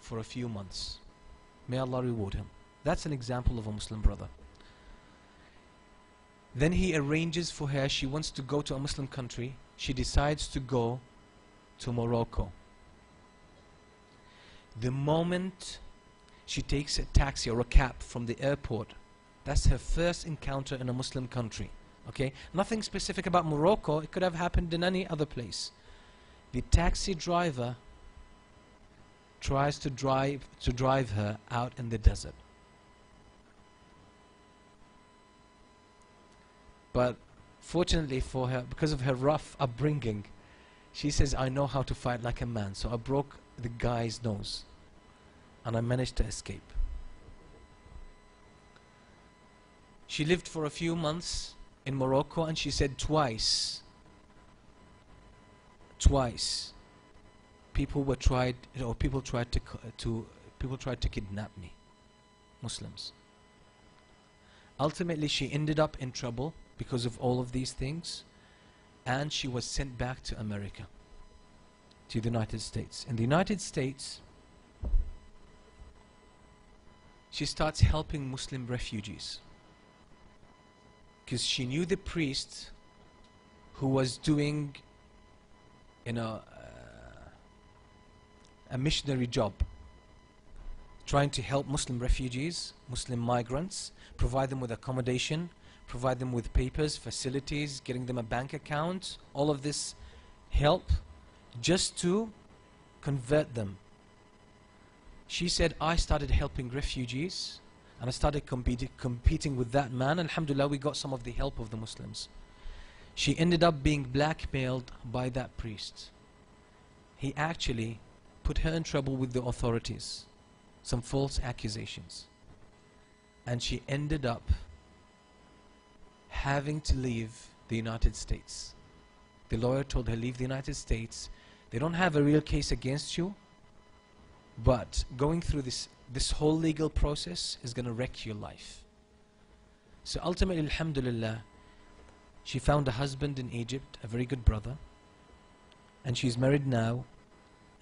for a few months. May Allah reward him. That's an example of a Muslim brother. Then he arranges for her, she wants to go to a Muslim country. She decides to go to Morocco. The moment she takes a taxi or a cab from the airport, that's her first encounter in a Muslim country. Okay? Nothing specific about Morocco, it could have happened in any other place. The taxi driver tries to drive to drive her out in the desert. But fortunately for her, because of her rough upbringing, she says, I know how to fight like a man. So I broke the guy's nose. And I managed to escape. She lived for a few months in Morocco and she said twice, twice, people were tried, or people tried to, to, people tried to kidnap me, Muslims. Ultimately, she ended up in trouble because of all of these things and she was sent back to America to the United States in the United States she starts helping Muslim refugees because she knew the priest who was doing you know a missionary job trying to help Muslim refugees Muslim migrants provide them with accommodation provide them with papers, facilities, getting them a bank account, all of this help just to convert them. She said, I started helping refugees and I started competi competing with that man. Alhamdulillah, we got some of the help of the Muslims. She ended up being blackmailed by that priest. He actually put her in trouble with the authorities, some false accusations. And she ended up having to leave the United States. The lawyer told her, leave the United States. They don't have a real case against you, but going through this, this whole legal process is going to wreck your life. So ultimately, alhamdulillah, she found a husband in Egypt, a very good brother, and she's married now,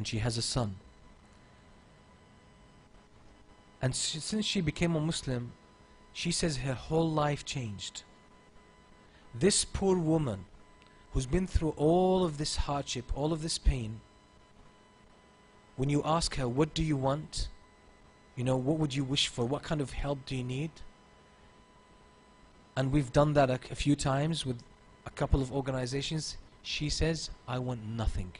and she has a son. And since she became a Muslim, she says her whole life changed. This poor woman who's been through all of this hardship, all of this pain, when you ask her, what do you want? You know, what would you wish for? What kind of help do you need? And we've done that a, a few times with a couple of organizations. She says, I want nothing.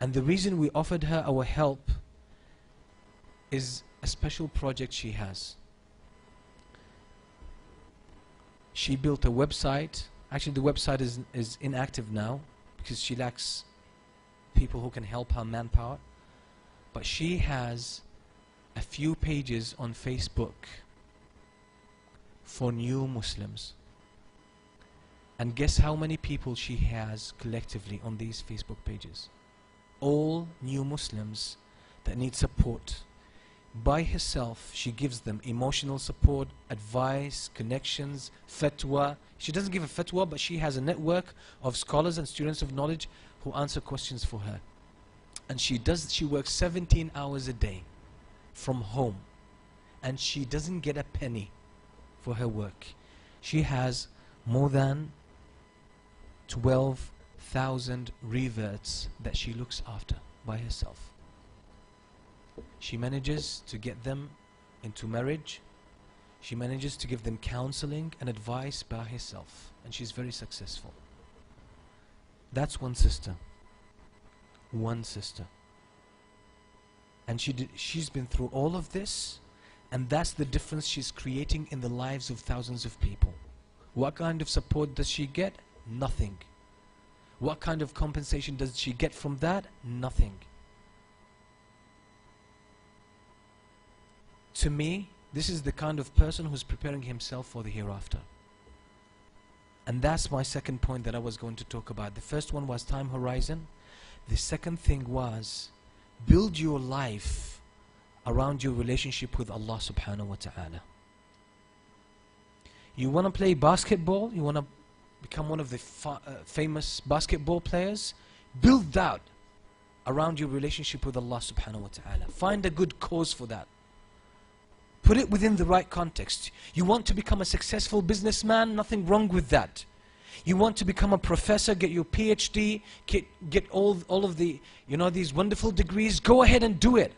And the reason we offered her our help is a special project she has. She built a website. Actually, the website is, is inactive now because she lacks people who can help her manpower. But she has a few pages on Facebook for new Muslims. And guess how many people she has collectively on these Facebook pages? All new Muslims that need support. By herself she gives them emotional support advice connections fatwa. She doesn't give a fatwa but she has a network of scholars and students of knowledge who answer questions for her. And she does she works 17 hours a day from home. And she doesn't get a penny for her work. She has more than 12,000 reverts that she looks after by herself she manages to get them into marriage. She manages to give them counseling and advice by herself. And she's very successful. That's one sister. One sister. And she did, she's been through all of this. And that's the difference she's creating in the lives of thousands of people. What kind of support does she get? Nothing. What kind of compensation does she get from that? Nothing. To me, this is the kind of person who's preparing himself for the hereafter. And that's my second point that I was going to talk about. The first one was time horizon. The second thing was build your life around your relationship with Allah subhanahu wa ta'ala. You want to play basketball? You want to become one of the fa uh, famous basketball players? Build that around your relationship with Allah subhanahu wa ta'ala. Find a good cause for that. Put it within the right context. You want to become a successful businessman, nothing wrong with that. You want to become a professor, get your PhD, get, get all, all of the, you know, these wonderful degrees, go ahead and do it.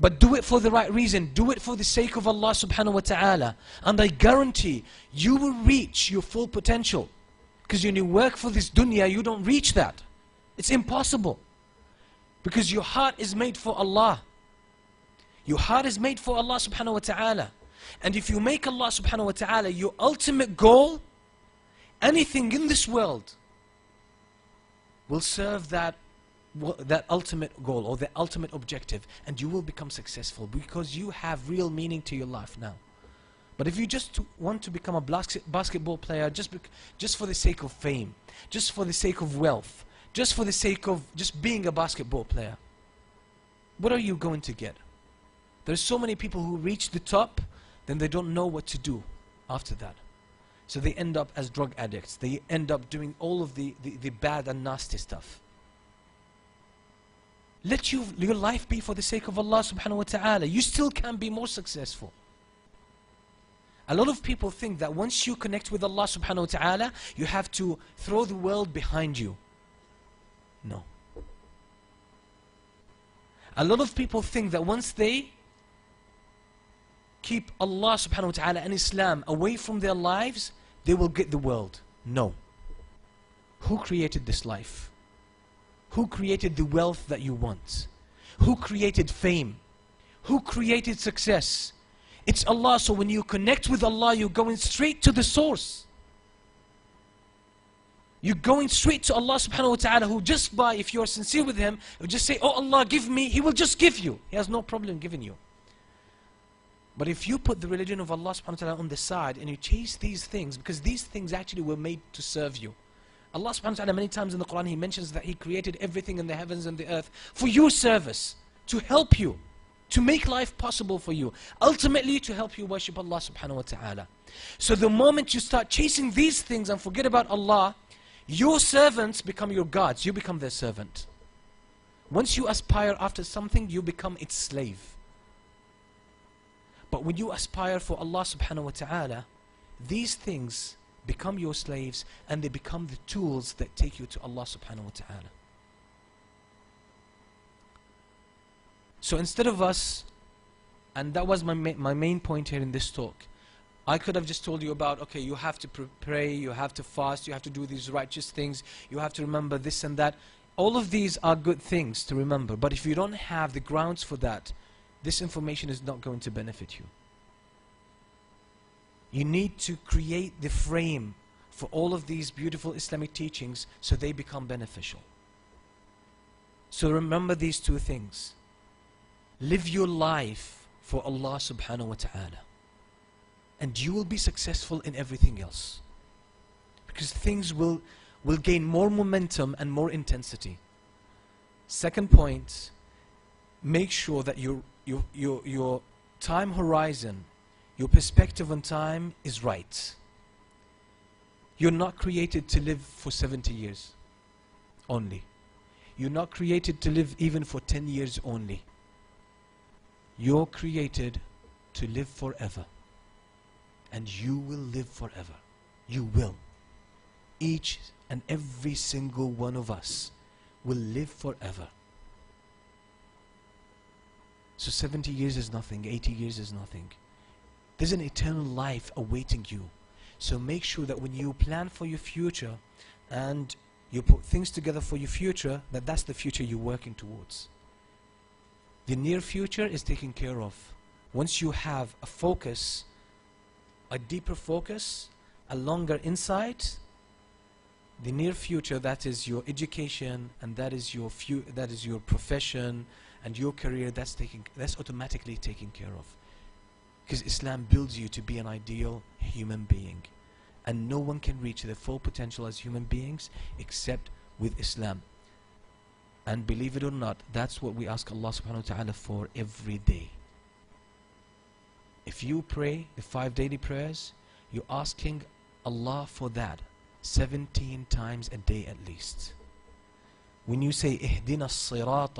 But do it for the right reason. Do it for the sake of Allah subhanahu wa ta'ala. And I guarantee you will reach your full potential. Because when you work for this dunya, you don't reach that. It's impossible. Because your heart is made for Allah. Your heart is made for Allah subhanahu wa ta'ala. And if you make Allah subhanahu wa ta'ala your ultimate goal, anything in this world will serve that that ultimate goal or the ultimate objective and you will become successful because you have real meaning to your life now but if you just want to become a basketball player just just for the sake of fame just for the sake of wealth just for the sake of just being a basketball player what are you going to get there's so many people who reach the top then they don't know what to do after that so they end up as drug addicts. They end up doing all of the, the, the bad and nasty stuff. Let you, your life be for the sake of Allah subhanahu wa ta'ala. You still can be more successful. A lot of people think that once you connect with Allah subhanahu wa ta'ala, you have to throw the world behind you. No. A lot of people think that once they keep Allah subhanahu wa ta'ala and Islam away from their lives, they will get the world. No. Who created this life? Who created the wealth that you want? Who created fame? Who created success? It's Allah. So when you connect with Allah, you're going straight to the source. You're going straight to Allah subhanahu wa ta'ala who just by, if you're sincere with Him, just say, Oh Allah, give me, He will just give you. He has no problem giving you. But if you put the religion of Allah subhanahu wa ta'ala on the side and you chase these things, because these things actually were made to serve you. Allah subhanahu wa ta'ala many times in the Quran He mentions that He created everything in the heavens and the earth for your service, to help you, to make life possible for you, ultimately to help you worship Allah subhanahu wa ta'ala. So the moment you start chasing these things and forget about Allah, your servants become your gods, you become their servant. Once you aspire after something, you become its slave. But when you aspire for Allah subhanahu wa ta'ala, these things become your slaves and they become the tools that take you to Allah subhanahu wa ta'ala. So instead of us, and that was my, ma my main point here in this talk, I could have just told you about, okay, you have to pray, you have to fast, you have to do these righteous things, you have to remember this and that. All of these are good things to remember, but if you don't have the grounds for that, this information is not going to benefit you. You need to create the frame for all of these beautiful Islamic teachings so they become beneficial. So remember these two things. Live your life for Allah subhanahu wa ta'ala. And you will be successful in everything else. Because things will, will gain more momentum and more intensity. Second point, make sure that your, your, your, your time horizon, your perspective on time is right. You're not created to live for 70 years only. You're not created to live even for 10 years only. You're created to live forever. And you will live forever. You will. Each and every single one of us will live forever. So 70 years is nothing, 80 years is nothing. There's an eternal life awaiting you. So make sure that when you plan for your future and you put things together for your future, that that's the future you're working towards. The near future is taken care of. Once you have a focus, a deeper focus, a longer insight, the near future, that is your education and that is your, that is your profession, and your career that's taking that's automatically taken care of because Islam builds you to be an ideal human being and no one can reach their full potential as human beings except with Islam and believe it or not that's what we ask Allah subhanahu wa ta'ala for every day if you pray the five daily prayers you're asking Allah for that 17 times a day at least when you say اهدنا الصراط